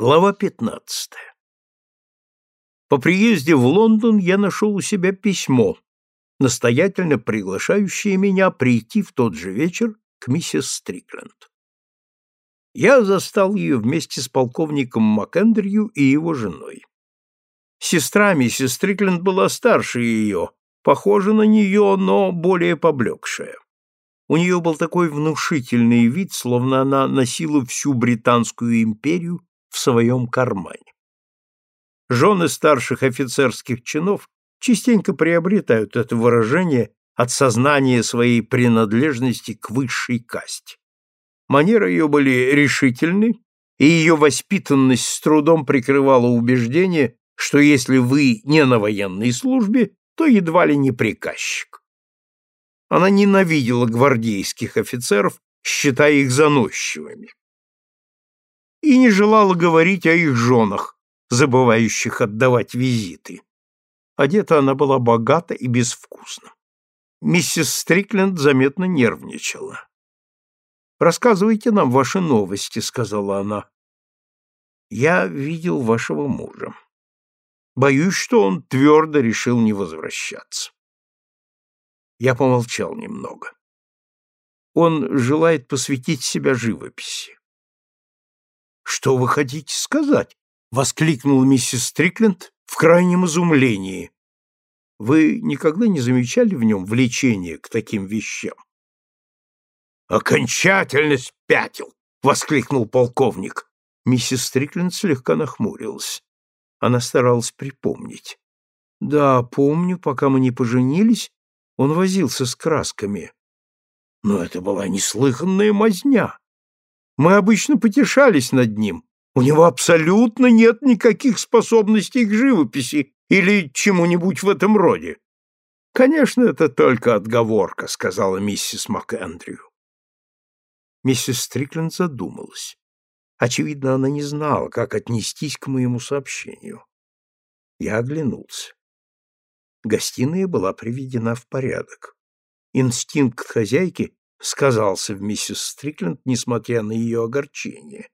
Глава 15. По приезде в Лондон я нашел у себя письмо, настоятельно приглашающее меня прийти в тот же вечер к миссис Стрикленд. Я застал ее вместе с полковником МакЭндрю и его женой. Сестра миссис Стрикленд была старше ее, похожа на нее, но более поблекшая. У нее был такой внушительный вид, словно она носила всю Британскую империю в своем кармане. Жены старших офицерских чинов частенько приобретают это выражение от сознания своей принадлежности к высшей касте. Манеры ее были решительны, и ее воспитанность с трудом прикрывала убеждение, что если вы не на военной службе, то едва ли не приказчик. Она ненавидела гвардейских офицеров, считая их заносчивыми и не желала говорить о их женах, забывающих отдавать визиты. Одета она была богата и безвкусно. Миссис Стрикленд заметно нервничала. «Рассказывайте нам ваши новости», — сказала она. «Я видел вашего мужа. Боюсь, что он твердо решил не возвращаться». Я помолчал немного. Он желает посвятить себя живописи. Что вы хотите сказать? воскликнула миссис Стрикленд в крайнем изумлении. Вы никогда не замечали в нем влечения к таким вещам? Окончательно спятил, воскликнул полковник. Миссис Стрикленд слегка нахмурилась. Она старалась припомнить. Да, помню, пока мы не поженились, он возился с красками. Но это была неслыханная мазня. Мы обычно потешались над ним. У него абсолютно нет никаких способностей к живописи или чему-нибудь в этом роде. Конечно, это только отговорка, сказала миссис МакЭндрю. Миссис Стрикленд задумалась. Очевидно, она не знала, как отнестись к моему сообщению. Я оглянулся. Гостиная была приведена в порядок. Инстинкт хозяйки сказался в миссис Стрикленд, несмотря на ее огорчение.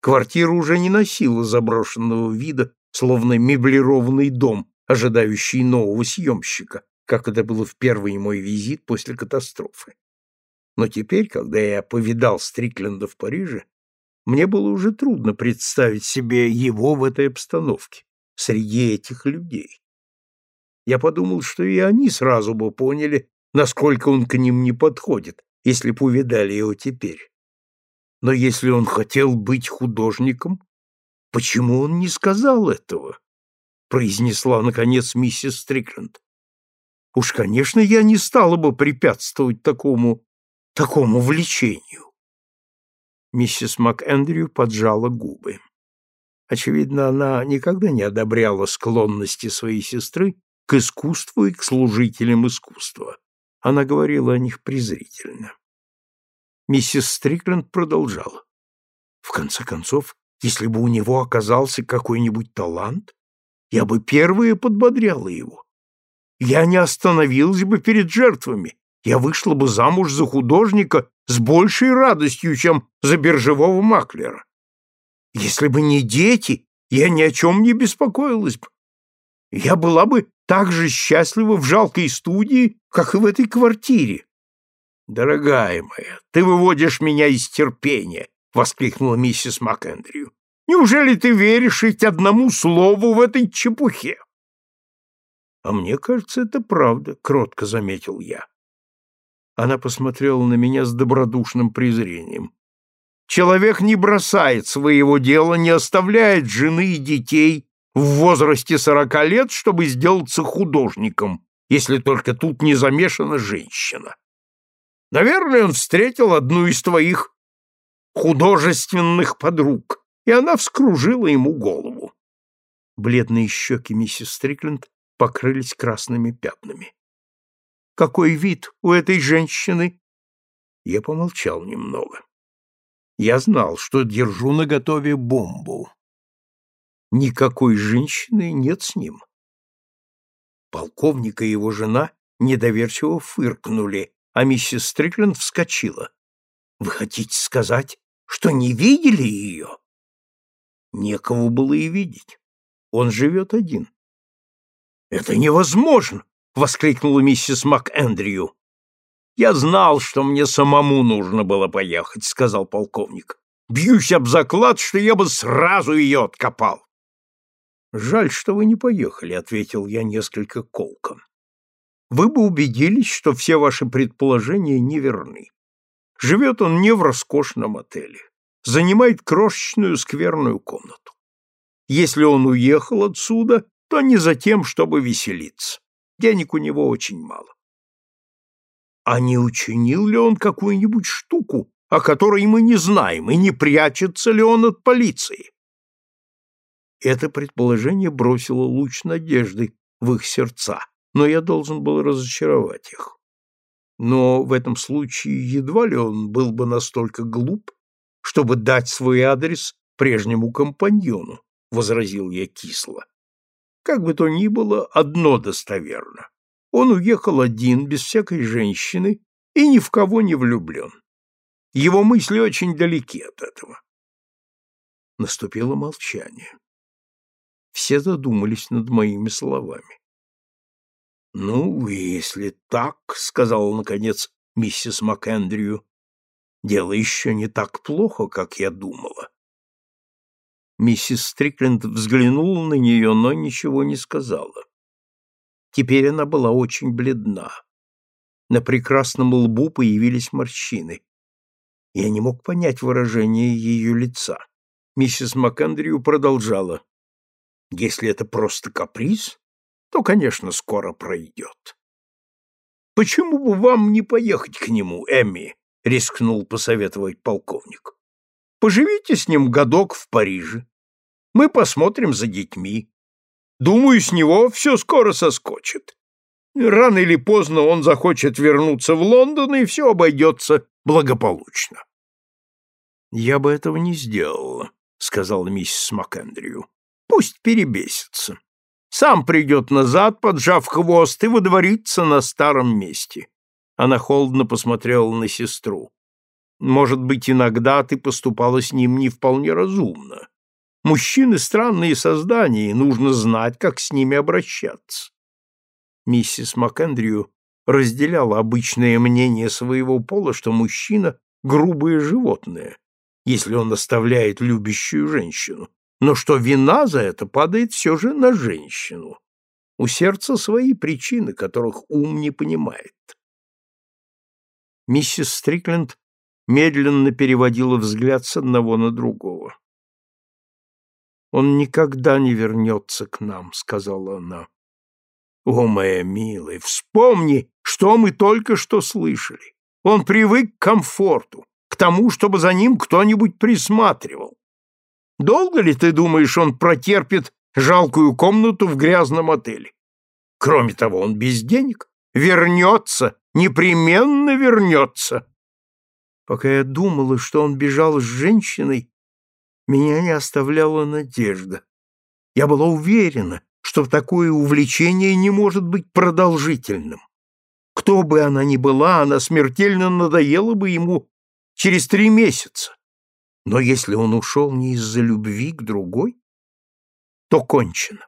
Квартира уже не носила заброшенного вида, словно меблированный дом, ожидающий нового съемщика, как это было в первый мой визит после катастрофы. Но теперь, когда я повидал Стрикленда в Париже, мне было уже трудно представить себе его в этой обстановке, среди этих людей. Я подумал, что и они сразу бы поняли, насколько он к ним не подходит, если б увидали его теперь. Но если он хотел быть художником, почему он не сказал этого? произнесла наконец миссис Стрикленд. Уж, конечно, я не стала бы препятствовать такому такому влечению. Миссис МакЭндрю поджала губы. Очевидно, она никогда не одобряла склонности своей сестры к искусству и к служителям искусства. Она говорила о них презрительно. Миссис Стрикленд продолжала. В конце концов, если бы у него оказался какой-нибудь талант, я бы первая подбодряла его. Я не остановилась бы перед жертвами. Я вышла бы замуж за художника с большей радостью, чем за биржевого маклера. Если бы не дети, я ни о чем не беспокоилась бы. Я была бы так же счастлива в жалкой студии, как и в этой квартире. Дорогая моя, ты выводишь меня из терпения, воскликнула миссис МакЭндрю. Неужели ты веришь хоть одному слову в этой чепухе? А мне кажется, это правда, кротко заметил я. Она посмотрела на меня с добродушным презрением. Человек не бросает своего дела, не оставляет жены и детей в возрасте сорока лет, чтобы сделаться художником, если только тут не замешана женщина. Наверное, он встретил одну из твоих художественных подруг, и она вскружила ему голову. Бледные щеки миссис Стрикленд покрылись красными пятнами. «Какой вид у этой женщины?» Я помолчал немного. Я знал, что держу наготове бомбу. Никакой женщины нет с ним. Полковник и его жена недоверчиво фыркнули, а миссис Стрикленд вскочила. «Вы хотите сказать, что не видели ее?» Некого было и видеть. Он живет один. «Это невозможно!» — воскликнула миссис МакЭндрю. «Я знал, что мне самому нужно было поехать», — сказал полковник. «Бьюсь об заклад, что я бы сразу ее откопал». «Жаль, что вы не поехали», — ответил я несколько колком. «Вы бы убедились, что все ваши предположения неверны. Живет он не в роскошном отеле, занимает крошечную скверную комнату. Если он уехал отсюда, то не за тем, чтобы веселиться. Денег у него очень мало. А не учинил ли он какую-нибудь штуку, о которой мы не знаем, и не прячется ли он от полиции? Это предположение бросило луч надежды в их сердца, но я должен был разочаровать их. Но в этом случае едва ли он был бы настолько глуп, чтобы дать свой адрес прежнему компаньону, — возразил я кисло. Как бы то ни было, одно достоверно. Он уехал один, без всякой женщины, и ни в кого не влюблен. Его мысли очень далеки от этого. Наступило молчание. Все задумались над моими словами. «Ну, если так, — сказала, наконец, миссис МакЭндрю, — дело еще не так плохо, как я думала. Миссис Стрикленд взглянула на нее, но ничего не сказала. Теперь она была очень бледна. На прекрасном лбу появились морщины. Я не мог понять выражение ее лица. Миссис МакАндрю продолжала. «Если это просто каприз, то, конечно, скоро пройдет». «Почему бы вам не поехать к нему, Эмми?» — рискнул посоветовать полковник. «Поживите с ним годок в Париже. Мы посмотрим за детьми. Думаю, с него все скоро соскочит. Рано или поздно он захочет вернуться в Лондон, и все обойдется благополучно. — Я бы этого не сделала, — сказала миссис МакЭндрю. — Пусть перебесится. Сам придет назад, поджав хвост, и водворится на старом месте. Она холодно посмотрела на сестру. Может быть, иногда ты поступала с ним не вполне разумно. Мужчины — странные создания, и нужно знать, как с ними обращаться. Миссис МакЭндрю разделяла обычное мнение своего пола, что мужчина — грубое животное, если он оставляет любящую женщину, но что вина за это падает все же на женщину. У сердца свои причины, которых ум не понимает. Миссис Стрикленд медленно переводила взгляд с одного на другого. Он никогда не вернется к нам, — сказала она. О, моя милая, вспомни, что мы только что слышали. Он привык к комфорту, к тому, чтобы за ним кто-нибудь присматривал. Долго ли, ты думаешь, он протерпит жалкую комнату в грязном отеле? Кроме того, он без денег. Вернется, непременно вернется. Пока я думала, что он бежал с женщиной, меня не оставляла надежда. Я была уверена, что такое увлечение не может быть продолжительным. Кто бы она ни была, она смертельно надоела бы ему через три месяца. Но если он ушел не из-за любви к другой, то кончено.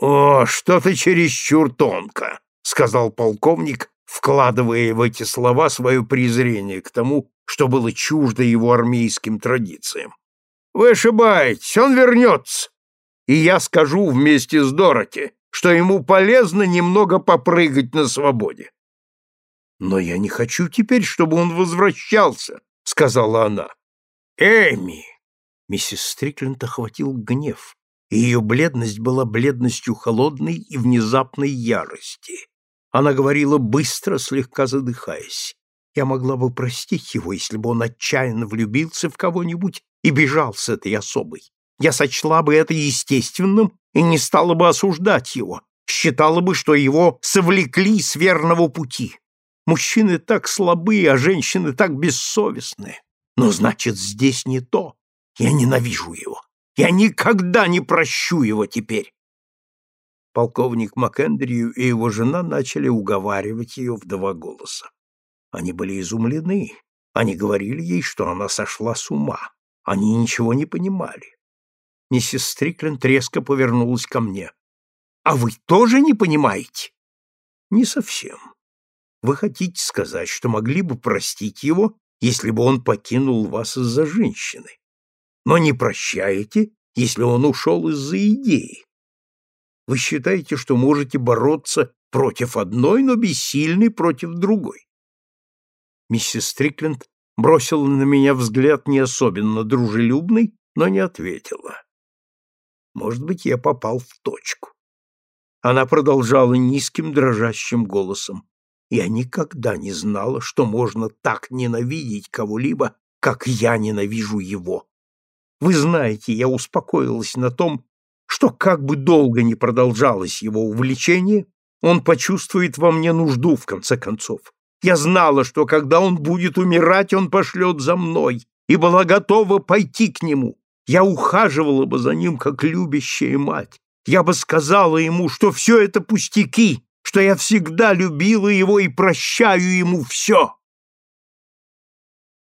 «О, что ты чересчур тонко!» — сказал полковник, вкладывая в эти слова свое презрение к тому, что было чуждо его армейским традициям. «Вы ошибаетесь, он вернется, и я скажу вместе с Дороти, что ему полезно немного попрыгать на свободе». «Но я не хочу теперь, чтобы он возвращался», — сказала она. «Эми!» Миссис Стрикленд охватил гнев, и ее бледность была бледностью холодной и внезапной ярости. Она говорила быстро, слегка задыхаясь. Я могла бы простить его, если бы он отчаянно влюбился в кого-нибудь и бежал с этой особой. Я сочла бы это естественным и не стала бы осуждать его, считала бы, что его совлекли с верного пути. Мужчины так слабы, а женщины так бессовестны. Но значит, здесь не то. Я ненавижу его. Я никогда не прощу его теперь. Полковник Макэндрию и его жена начали уговаривать ее в два голоса. Они были изумлены. Они говорили ей, что она сошла с ума. Они ничего не понимали. Миссис Стрикленд резко повернулась ко мне. «А вы тоже не понимаете?» «Не совсем. Вы хотите сказать, что могли бы простить его, если бы он покинул вас из-за женщины, но не прощаете, если он ушел из-за идеи. Вы считаете, что можете бороться против одной, но бессильны против другой. Миссис Стрикленд бросила на меня взгляд не особенно дружелюбный, но не ответила. Может быть, я попал в точку. Она продолжала низким дрожащим голосом. Я никогда не знала, что можно так ненавидеть кого-либо, как я ненавижу его. Вы знаете, я успокоилась на том, что как бы долго ни продолжалось его увлечение, он почувствует во мне нужду, в конце концов. Я знала, что когда он будет умирать, он пошлет за мной, и была готова пойти к нему. Я ухаживала бы за ним, как любящая мать. Я бы сказала ему, что все это пустяки, что я всегда любила его и прощаю ему все.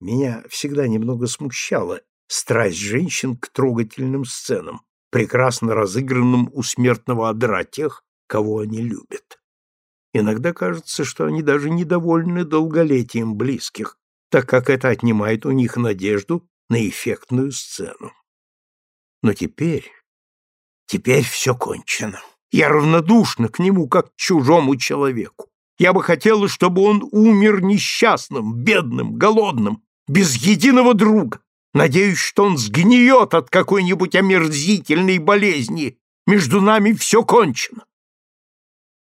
Меня всегда немного смущала страсть женщин к трогательным сценам, прекрасно разыгранным у смертного одра тех, кого они любят. Иногда кажется, что они даже недовольны долголетием близких, так как это отнимает у них надежду на эффектную сцену. Но теперь, теперь все кончено. Я равнодушна к нему, как к чужому человеку. Я бы хотела, чтобы он умер несчастным, бедным, голодным, без единого друга. Надеюсь, что он сгниет от какой-нибудь омерзительной болезни. Между нами все кончено.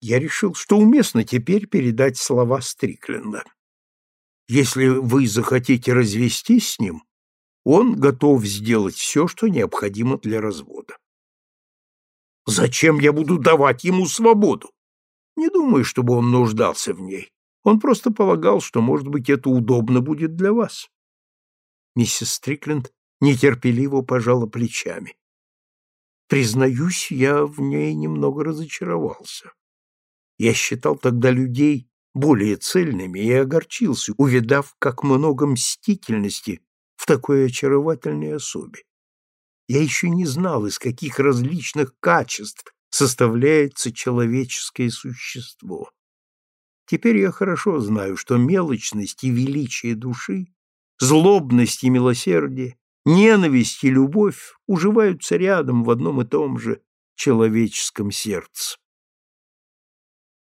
Я решил, что уместно теперь передать слова Стрикленда. Если вы захотите развестись с ним, он готов сделать все, что необходимо для развода. Зачем я буду давать ему свободу? Не думаю, чтобы он нуждался в ней. Он просто полагал, что, может быть, это удобно будет для вас. Миссис Стрикленд нетерпеливо пожала плечами. Признаюсь, я в ней немного разочаровался. Я считал тогда людей более цельными и огорчился, увидав, как много мстительности в такой очаровательной особе. Я еще не знал, из каких различных качеств составляется человеческое существо. Теперь я хорошо знаю, что мелочность и величие души злобность и милосердие, ненависть и любовь уживаются рядом в одном и том же человеческом сердце.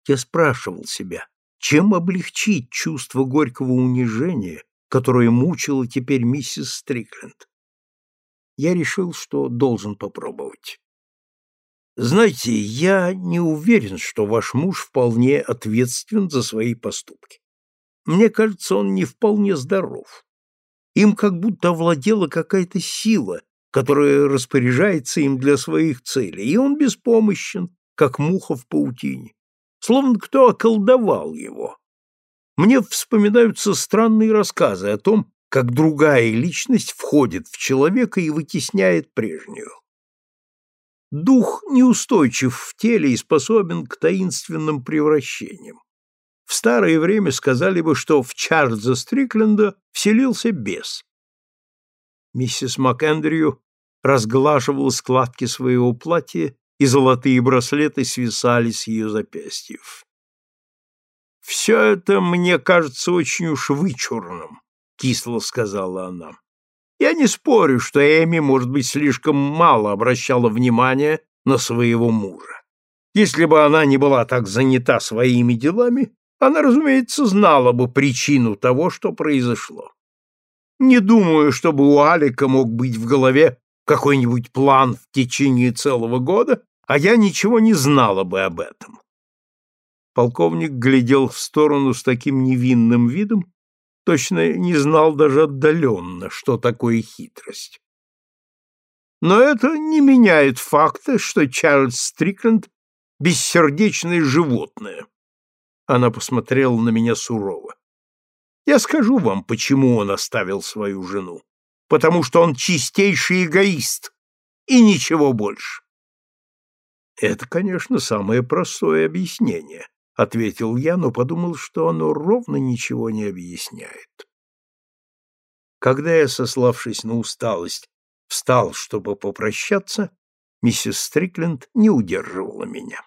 Я спрашивал себя, чем облегчить чувство горького унижения, которое мучило теперь миссис Стрикленд. Я решил, что должен попробовать. Знаете, я не уверен, что ваш муж вполне ответственен за свои поступки. Мне кажется, он не вполне здоров. Им как будто овладела какая-то сила, которая распоряжается им для своих целей, и он беспомощен, как муха в паутине. Словно кто околдовал его. Мне вспоминаются странные рассказы о том, как другая личность входит в человека и вытесняет прежнюю. Дух неустойчив в теле и способен к таинственным превращениям. В старое время сказали бы, что в Чарльза Стрикленда вселился бес. Миссис МакЭндрю разглаживала складки своего платья, и золотые браслеты свисали с ее запястьев. «Все это мне кажется очень уж вычурным», — кисло сказала она. «Я не спорю, что Эми, может быть, слишком мало обращала внимания на своего мужа. Если бы она не была так занята своими делами, она, разумеется, знала бы причину того, что произошло. Не думаю, чтобы у Алика мог быть в голове какой-нибудь план в течение целого года, а я ничего не знала бы об этом. Полковник глядел в сторону с таким невинным видом, точно не знал даже отдаленно, что такое хитрость. Но это не меняет факта, что Чарльз Стрикленд — бессердечное животное, она посмотрела на меня сурово. Я скажу вам, почему он оставил свою жену. Потому что он чистейший эгоист и ничего больше. Это, конечно, самое простое объяснение, ответил я, но подумал, что оно ровно ничего не объясняет. Когда я, сославшись на усталость, встал, чтобы попрощаться, миссис Стрикленд не удерживала меня.